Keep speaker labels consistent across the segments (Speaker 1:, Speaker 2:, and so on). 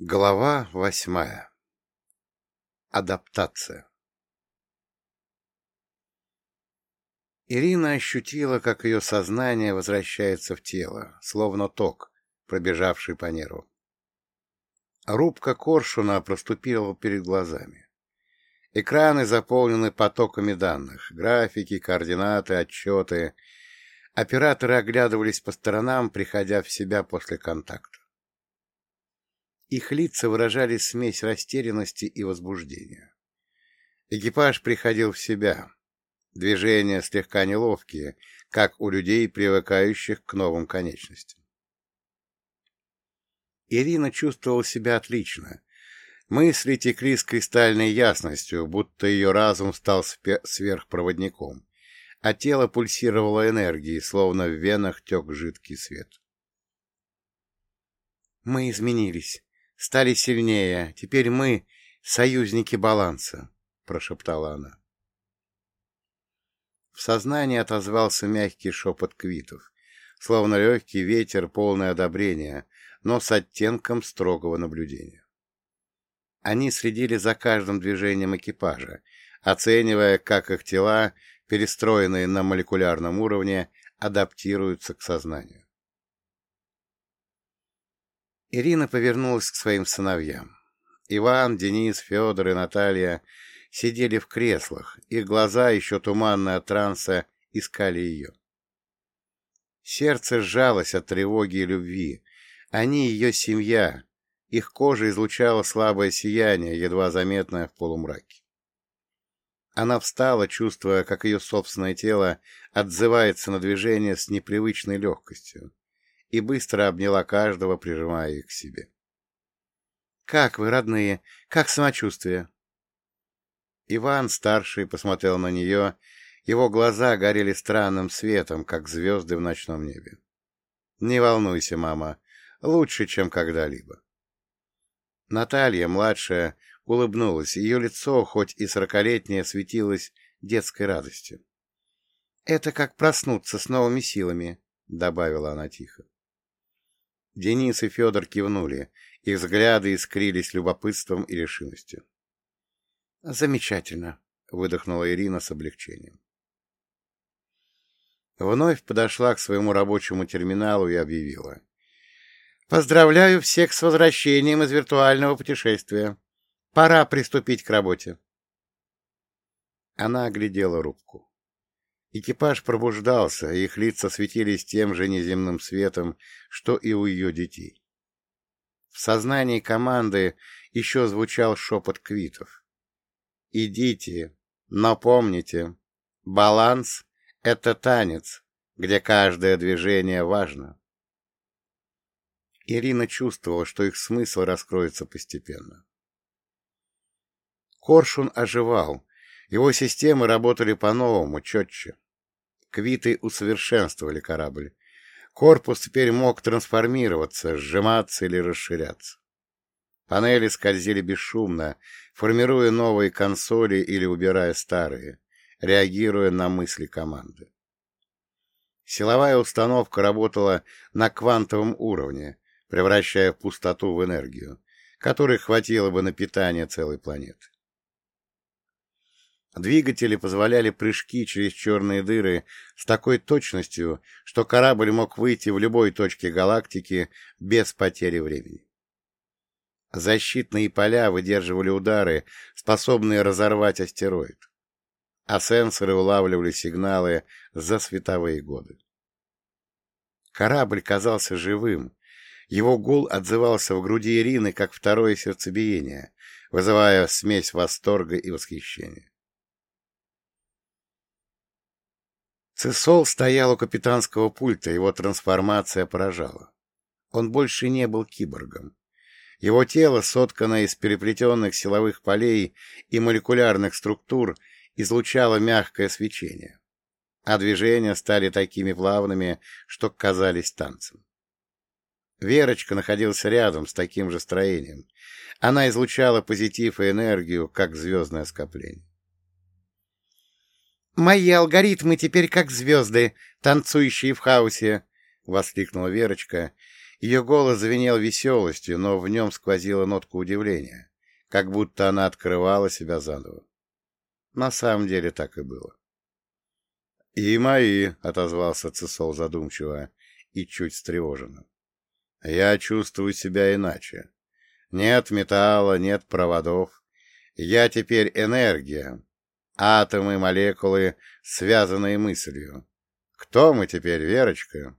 Speaker 1: Глава восьмая. Адаптация. Ирина ощутила, как ее сознание возвращается в тело, словно ток, пробежавший по нерву. Рубка коршуна проступила перед глазами. Экраны заполнены потоками данных, графики, координаты, отчеты. Операторы оглядывались по сторонам, приходя в себя после контакта. Их лица выражали смесь растерянности и возбуждения. Экипаж приходил в себя. Движения слегка неловкие, как у людей, привыкающих к новым конечностям. Ирина чувствовала себя отлично. Мысли текли с кристальной ясностью, будто ее разум стал сверхпроводником, а тело пульсировало энергией, словно в венах тек жидкий свет. «Мы изменились», стали сильнее. Теперь мы — союзники баланса, — прошептала она. В сознании отозвался мягкий шепот квитов, словно легкий ветер, полное одобрения, но с оттенком строгого наблюдения. Они следили за каждым движением экипажа, оценивая, как их тела, перестроенные на молекулярном уровне, адаптируются к сознанию. Ирина повернулась к своим сыновьям. Иван, Денис, Федор и Наталья сидели в креслах, их глаза, еще туманные от транса, искали ее. Сердце сжалось от тревоги и любви. Они ее семья, их кожа излучала слабое сияние, едва заметное в полумраке. Она встала, чувствуя, как ее собственное тело отзывается на движение с непривычной легкостью и быстро обняла каждого, прижимая их к себе. — Как вы, родные? Как самочувствие? Иван, старший, посмотрел на нее. Его глаза горели странным светом, как звезды в ночном небе. — Не волнуйся, мама. Лучше, чем когда-либо. Наталья, младшая, улыбнулась. Ее лицо, хоть и сорокалетнее, светилось детской радостью. — Это как проснуться с новыми силами, — добавила она тихо. Денис и Федор кивнули, их взгляды искрились любопытством и решимостью. «Замечательно», — выдохнула Ирина с облегчением. Вновь подошла к своему рабочему терминалу и объявила. «Поздравляю всех с возвращением из виртуального путешествия. Пора приступить к работе». Она оглядела рубку. Экипаж пробуждался, их лица светились тем же неземным светом, что и у ее детей. В сознании команды еще звучал шепот квитов. «Идите, но помните, баланс — это танец, где каждое движение важно». Ирина чувствовала, что их смысл раскроется постепенно. Коршун оживал, его системы работали по-новому, четче. Квиты усовершенствовали корабль. Корпус теперь мог трансформироваться, сжиматься или расширяться. Панели скользили бесшумно, формируя новые консоли или убирая старые, реагируя на мысли команды. Силовая установка работала на квантовом уровне, превращая пустоту в энергию, которой хватило бы на питание целой планеты. Двигатели позволяли прыжки через черные дыры с такой точностью, что корабль мог выйти в любой точке галактики без потери времени. Защитные поля выдерживали удары, способные разорвать астероид, а сенсоры улавливали сигналы за световые годы. Корабль казался живым, его гул отзывался в груди Ирины, как второе сердцебиение, вызывая смесь восторга и восхищения. Цесол стоял у капитанского пульта, его трансформация поражала. Он больше не был киборгом. Его тело, сотканное из переплетенных силовых полей и молекулярных структур, излучало мягкое свечение, а движения стали такими плавными, что казались танцем. Верочка находился рядом с таким же строением. Она излучала позитив и энергию, как звездное скопление. «Мои алгоритмы теперь как звезды, танцующие в хаосе!» — воскликнула Верочка, Ее голос звенел веселостью, но в нем сквозила нотка удивления, как будто она открывала себя заново. На самом деле так и было. — И мои, — отозвался Цесол задумчиво и чуть встревоженно. — Я чувствую себя иначе. Нет металла, нет проводов. Я теперь энергия. Атомы, молекулы, связанные мыслью. Кто мы теперь, Верочка?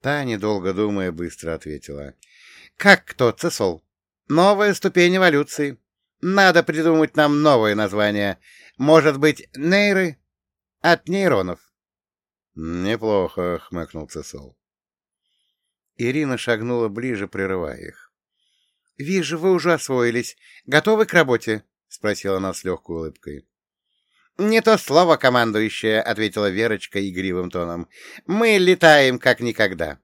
Speaker 1: Та, недолго думая, быстро ответила. — Как кто, Цесол? Новая ступень эволюции. Надо придумать нам новое название. Может быть, нейры? От нейронов. — Неплохо, — хмыкнул Цесол. Ирина шагнула ближе, прерывая их. — Вижу, вы уже освоились. Готовы к работе? — спросила она с легкой улыбкой. — Не то слово, командующая, — ответила Верочка игривым тоном. — Мы летаем как никогда.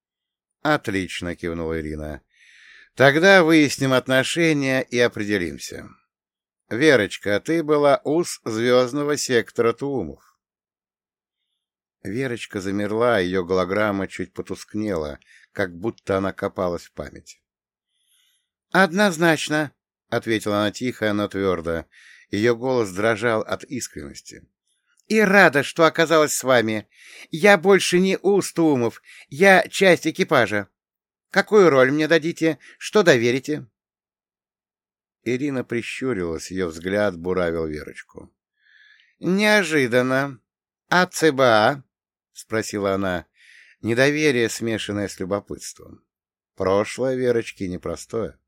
Speaker 1: — Отлично, — кивнула Ирина. — Тогда выясним отношения и определимся. Верочка, ты была уз звездного сектора Туумов. Верочка замерла, ее голограмма чуть потускнела, как будто она копалась в памяти. — Однозначно, — ответила она тихо, но твердо. Ее голос дрожал от искренности. — И рада, что оказалась с вами. Я больше не уз Туумов, я часть экипажа. Какую роль мне дадите? Что доверите? Ирина прищурилась, ее взгляд буравил Верочку. — Неожиданно. А ЦБА? — спросила она. Недоверие, смешанное с любопытством. Прошлое Верочки непростое.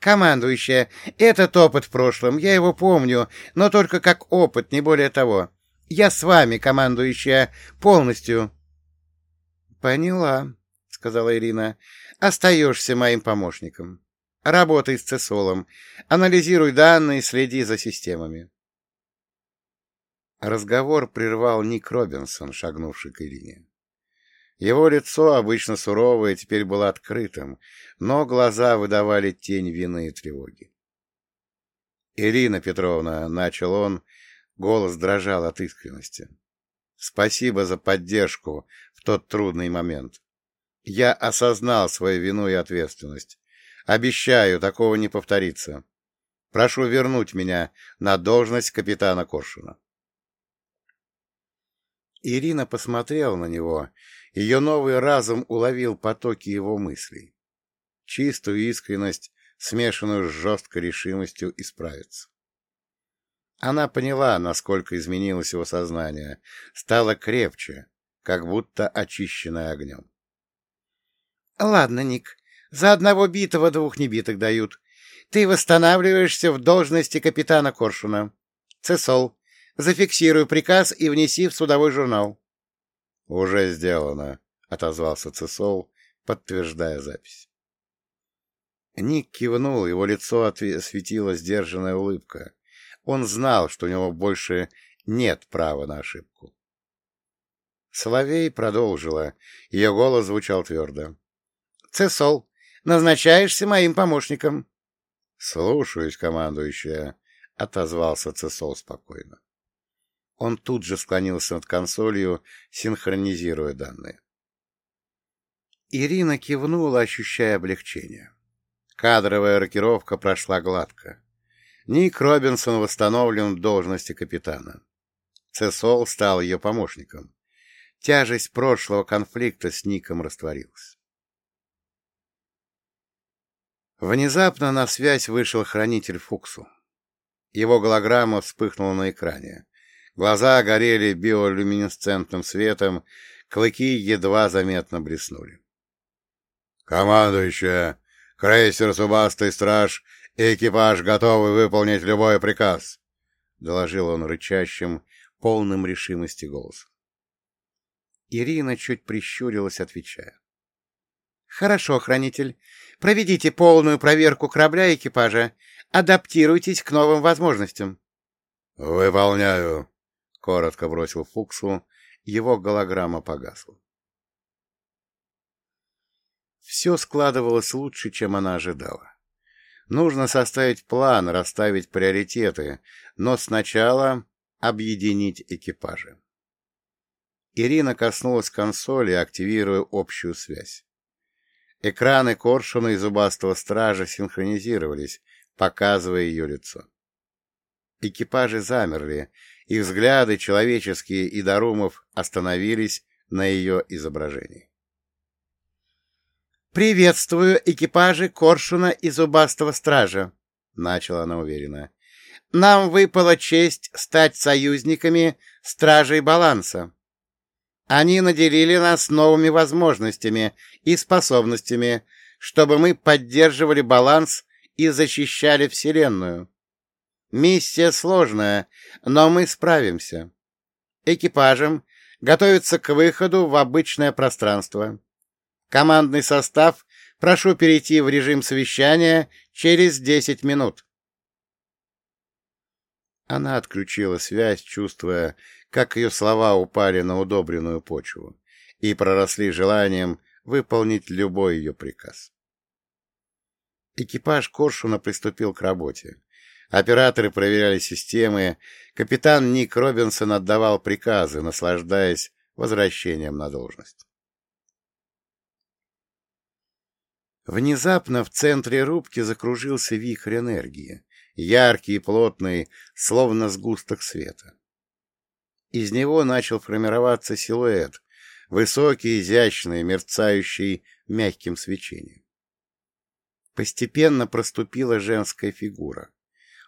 Speaker 1: «Командующая, этот опыт в прошлом, я его помню, но только как опыт, не более того. Я с вами, командующая, полностью». «Поняла», — сказала Ирина. «Остаешься моим помощником. Работай с Цесолом, анализируй данные, следи за системами». Разговор прервал Ник Робинсон, шагнувший к Ирине. Его лицо, обычно суровое, теперь было открытым, но глаза выдавали тень вины и тревоги. — Ирина Петровна, — начал он, голос дрожал от искренности. — Спасибо за поддержку в тот трудный момент. Я осознал свою вину и ответственность. Обещаю, такого не повторится. Прошу вернуть меня на должность капитана Коршуна. Ирина посмотрела на него. Ее новый разум уловил потоки его мыслей. Чистую искренность, смешанную с жесткой решимостью исправиться. Она поняла, насколько изменилось его сознание, стало крепче, как будто очищенное огнем. — Ладно, Ник, за одного битого двух небитых дают. Ты восстанавливаешься в должности капитана Коршуна. Цесол, Зафиксируй приказ и внеси в судовой журнал. — Уже сделано, — отозвался Цесол, подтверждая запись. Ник кивнул, его лицо осветила сдержанная улыбка. Он знал, что у него больше нет права на ошибку. Соловей продолжила. Ее голос звучал твердо. — Цесол, назначаешься моим помощником. — Слушаюсь, командующая, — отозвался Цесол спокойно. Он тут же склонился над консолью, синхронизируя данные. Ирина кивнула, ощущая облегчение. Кадровая рокировка прошла гладко. Ник Робинсон восстановлен в должности капитана. Цесол стал ее помощником. Тяжесть прошлого конфликта с Ником растворилась. Внезапно на связь вышел хранитель Фуксу. Его голограмма вспыхнула на экране. Глаза горели биолюминесцентным светом, клыки едва заметно блеснули. «Командующая, крейсер «Зубастый страж» и экипаж готовы выполнить любой приказ», — доложил он рычащим, полным решимости голосом. Ирина чуть прищурилась, отвечая. «Хорошо, хранитель. Проведите полную проверку корабля и экипажа. Адаптируйтесь к новым возможностям». «Выполняю», — коротко бросил Фуксу, его голограмма погасла. Все складывалось лучше, чем она ожидала. Нужно составить план, расставить приоритеты, но сначала объединить экипажи. Ирина коснулась консоли, активируя общую связь. Экраны коршуна и зубастого стража синхронизировались, показывая ее лицо. Экипажи замерли, их взгляды, человеческие и Дарумов, остановились на ее изображении. «Приветствую экипажи Коршуна и Зубастого Стража», — начала она уверенно. «Нам выпала честь стать союзниками Стражей Баланса. Они наделили нас новыми возможностями и способностями, чтобы мы поддерживали баланс и защищали Вселенную. Миссия сложная, но мы справимся. Экипажам готовится к выходу в обычное пространство. Командный состав прошу перейти в режим совещания через десять минут. Она отключила связь, чувствуя, как ее слова упали на удобренную почву и проросли желанием выполнить любой ее приказ. Экипаж Коршуна приступил к работе. Операторы проверяли системы, капитан Ник Робинсон отдавал приказы, наслаждаясь возвращением на должность. Внезапно в центре рубки закружился вихрь энергии, яркий и плотный, словно сгусток света. Из него начал формироваться силуэт, высокий, изящный, мерцающий мягким свечением. Постепенно проступила женская фигура,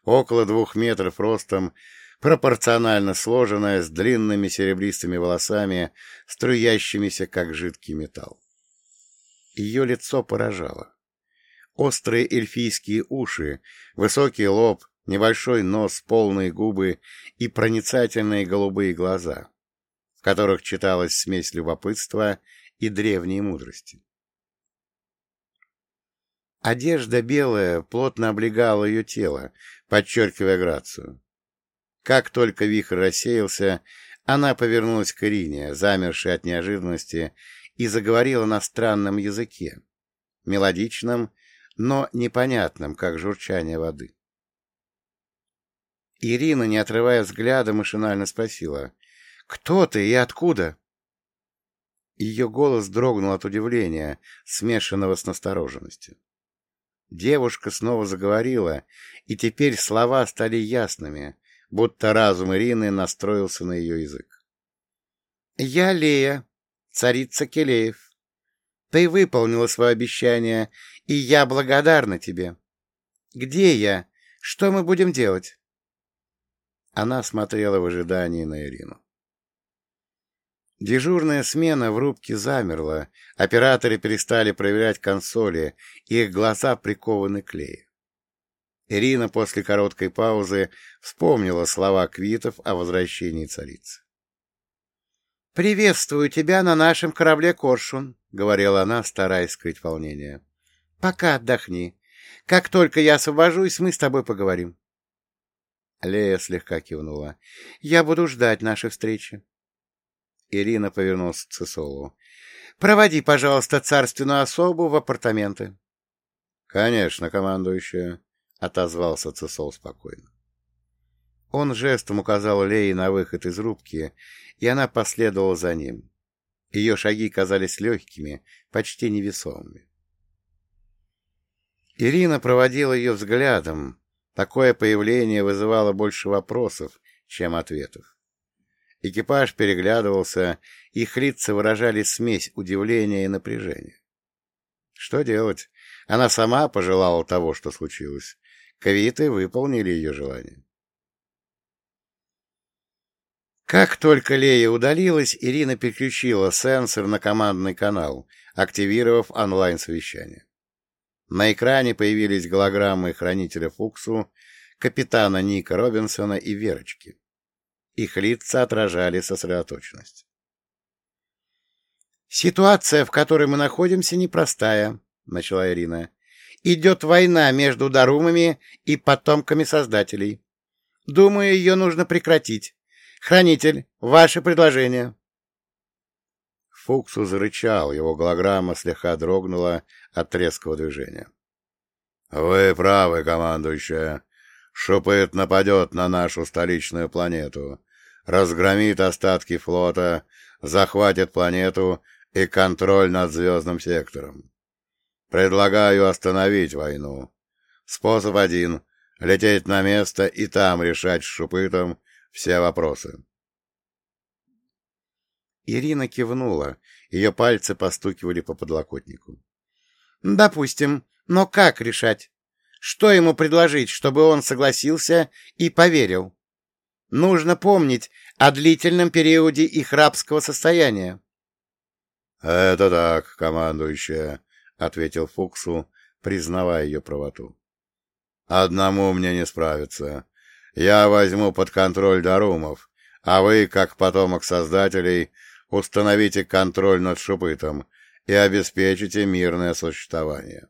Speaker 1: около двух метров ростом, пропорционально сложенная, с длинными серебристыми волосами, струящимися, как жидкий металл. Ее лицо поражало. Острые эльфийские уши, высокий лоб, небольшой нос, полные губы и проницательные голубые глаза, в которых читалась смесь любопытства и древней мудрости. Одежда белая плотно облегала ее тело, подчеркивая грацию. Как только вихрь рассеялся, она повернулась к Ирине, замершей от неожиданности, и заговорила на странном языке, мелодичном, но непонятном, как журчание воды. Ирина, не отрывая взгляда, машинально спросила, «Кто ты и откуда?» Ее голос дрогнул от удивления, смешанного с настороженностью. Девушка снова заговорила, и теперь слова стали ясными, будто разум Ирины настроился на ее язык. «Я Лея, царица Келеев. Ты выполнила свое обещание, и я благодарна тебе. Где я? Что мы будем делать?» Она смотрела в ожидании на Ирину. Дежурная смена в рубке замерла, операторы перестали проверять консоли, их глаза прикованы к клею. Ирина после короткой паузы вспомнила слова Квитов о возвращении царицы. «Приветствую тебя на нашем корабле «Коршун», — говорила она, стараясь скрыть волнение. «Пока отдохни. Как только я освобожусь, мы с тобой поговорим». Лея слегка кивнула. «Я буду ждать нашей встречи». Ирина повернулась к Цесолу. «Проводи, пожалуйста, царственную особу в апартаменты». «Конечно, командующая», — отозвался Цесол спокойно. Он жестом указал Лее на выход из рубки, и она последовала за ним. Ее шаги казались легкими, почти невесомыми. Ирина проводила ее взглядом, Такое появление вызывало больше вопросов, чем ответов. Экипаж переглядывался, их лица выражали смесь удивления и напряжения. Что делать? Она сама пожелала того, что случилось. Квиты выполнили ее желание. Как только Лея удалилась, Ирина переключила сенсор на командный канал, активировав онлайн-совещание. На экране появились голограммы хранителя Фуксу, капитана Ника Робинсона и Верочки. Их лица отражали сосредоточенность. «Ситуация, в которой мы находимся, непростая», — начала Ирина. «Идет война между Дарумами и потомками Создателей. Думаю, ее нужно прекратить. Хранитель, ваше предложение».
Speaker 2: Фуксу зарычал, его голограмма слегка дрогнула от резкого движения. — Вы правы, командующая. Шупыт нападет на нашу столичную планету.
Speaker 1: разгромит остатки флота, захватит планету и контроль над звездным сектором. Предлагаю остановить войну. Способ один — лететь на место и там решать с Шупытом все вопросы.
Speaker 2: Ирина кивнула, ее пальцы постукивали по подлокотнику. — Допустим, но как решать? Что ему предложить, чтобы он согласился и поверил? Нужно помнить о длительном периоде их рабского состояния.
Speaker 1: — Это так, командующая, — ответил Фуксу, признавая ее правоту. — Одному мне не справиться. Я возьму под контроль Дарумов, а вы, как потомок создателей, установите контроль над Шупытом и обеспечите мирное существование.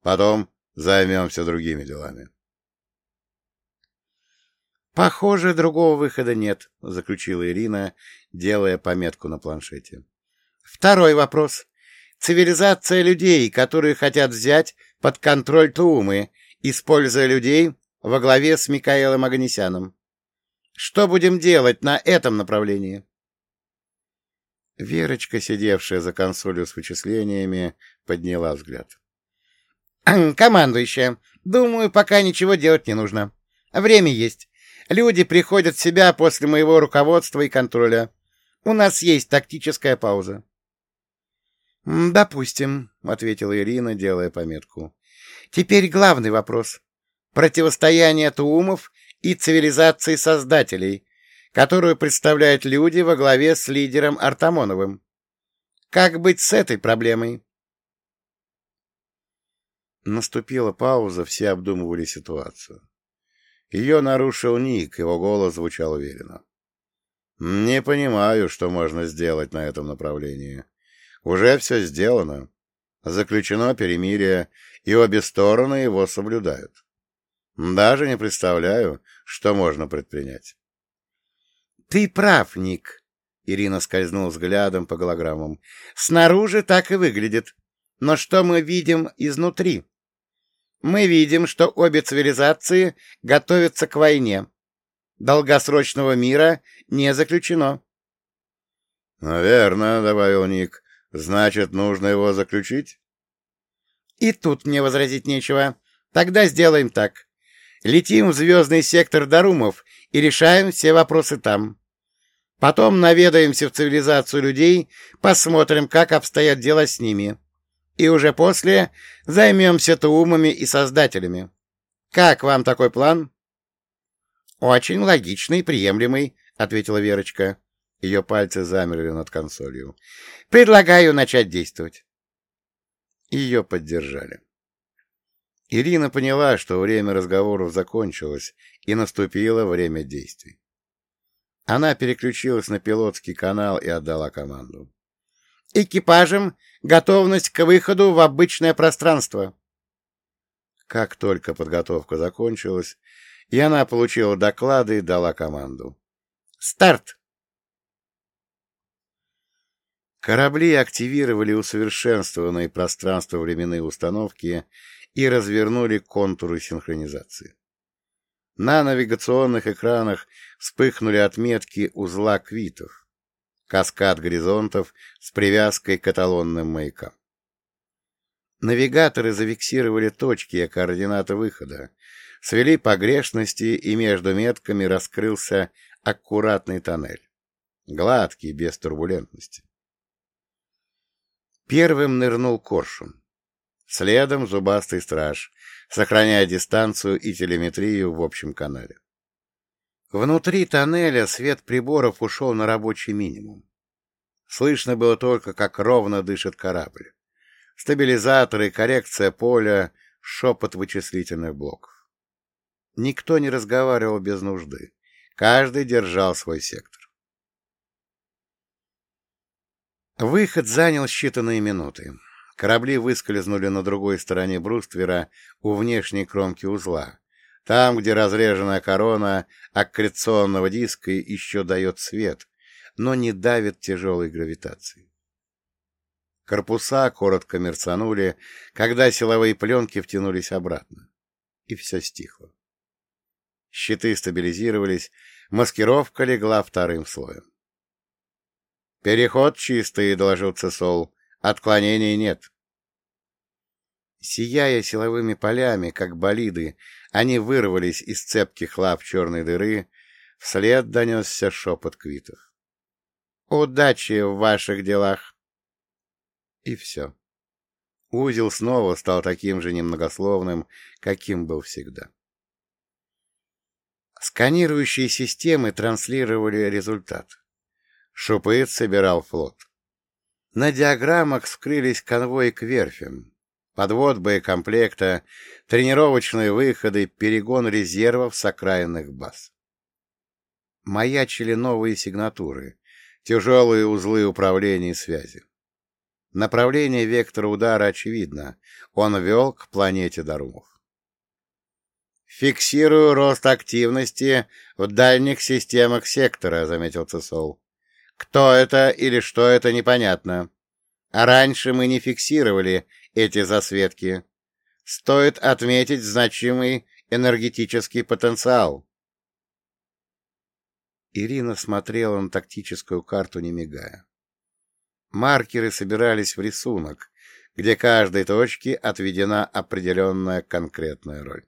Speaker 1: Потом займемся другими делами.
Speaker 2: «Похоже, другого выхода нет», — заключила Ирина, делая пометку на планшете. «Второй вопрос. Цивилизация людей, которые хотят взять под контроль Туумы, используя людей во главе с Микаэлом Аганесяном. Что будем делать на этом направлении?» Верочка, сидевшая за консолью с вычислениями, подняла взгляд. «Командующая, думаю, пока ничего делать не нужно. Время есть. Люди приходят в себя после моего руководства и контроля. У нас есть тактическая пауза». «Допустим», — ответила Ирина, делая пометку. «Теперь главный вопрос. Противостояние туумов и цивилизации создателей, которую представляют люди во главе с лидером Артамоновым. Как быть с этой проблемой? Наступила пауза, все обдумывали ситуацию. Ее нарушил Ник, его голос звучал уверенно. «Не понимаю, что можно сделать на этом направлении. Уже все сделано. Заключено перемирие, и обе стороны его соблюдают. Даже не представляю, что можно предпринять». Ты прав, Ник. Ирина скользнула взглядом по голограммам. Снаружи так и выглядит. Но что мы видим изнутри? Мы видим, что обе цивилизации готовятся к войне. Долгосрочного мира не заключено.
Speaker 1: — Наверно, — добавил Ник. — Значит, нужно его заключить?
Speaker 2: — И тут мне возразить нечего. Тогда сделаем так. Летим в звездный сектор Дарумов и решаем все вопросы там. Потом наведаемся в цивилизацию людей, посмотрим, как обстоят дела с ними. И уже после займемся туумами и создателями. Как вам такой план? — Очень логичный приемлемый, — ответила Верочка. Ее пальцы замерли над консолью. — Предлагаю начать действовать. Ее поддержали. Ирина поняла, что время разговоров закончилось, и наступило время действий. Она переключилась на пилотский канал и отдала команду. «Экипажем готовность к выходу в обычное пространство». Как только подготовка закончилась, и она получила доклады и дала команду. «Старт!» Корабли активировали усовершенствованные пространство-временные установки и развернули контуры синхронизации. На навигационных экранах вспыхнули отметки узла квитов, каскад горизонтов с привязкой к эталонным маякам. Навигаторы зафиксировали точки и координаты выхода, свели погрешности, и между метками раскрылся аккуратный тоннель, гладкий, без турбулентности. Первым нырнул коршун. Следом зубастый страж, сохраняя дистанцию и телеметрию в общем канале. Внутри тоннеля свет приборов ушел на рабочий минимум. Слышно было только, как ровно дышит корабль. Стабилизаторы, коррекция поля, шепот вычислительных блоков. Никто не разговаривал без нужды. Каждый держал свой сектор. Выход занял считанные минуты. Корабли выскользнули на другой стороне бруствера у внешней кромки узла, там, где разреженная корона аккреционного диска еще дает свет, но не давит тяжелой гравитацией. Корпуса коротко мерцанули, когда силовые пленки втянулись обратно, и все стихло.
Speaker 1: Щиты стабилизировались, маскировка легла вторым слоем. «Переход чистый», — доложил Цесол. «Отклонений нет». Сияя силовыми полями, как болиды, они вырвались из цепких лап черной дыры, вслед донесся шепот квитов. «Удачи в ваших делах!» И все. Узел снова стал таким же немногословным, каким был всегда. Сканирующие системы транслировали результат. Шупыт собирал флот. На диаграммах скрылись конвои к верфям, подвод боекомплекта, тренировочные выходы, перегон резервов с окраинных баз. Маячили новые сигнатуры, тяжелые узлы управления и связи. Направление вектора удара очевидно. Он вел к планете Дарумов. «Фиксирую рост активности в дальних системах сектора», — заметил Цесол. «Кто это или что это, непонятно. А раньше мы не фиксировали эти засветки. Стоит отметить значимый энергетический потенциал». Ирина смотрела на тактическую карту, не мигая. Маркеры собирались в рисунок, где каждой точке отведена определенная конкретная роль.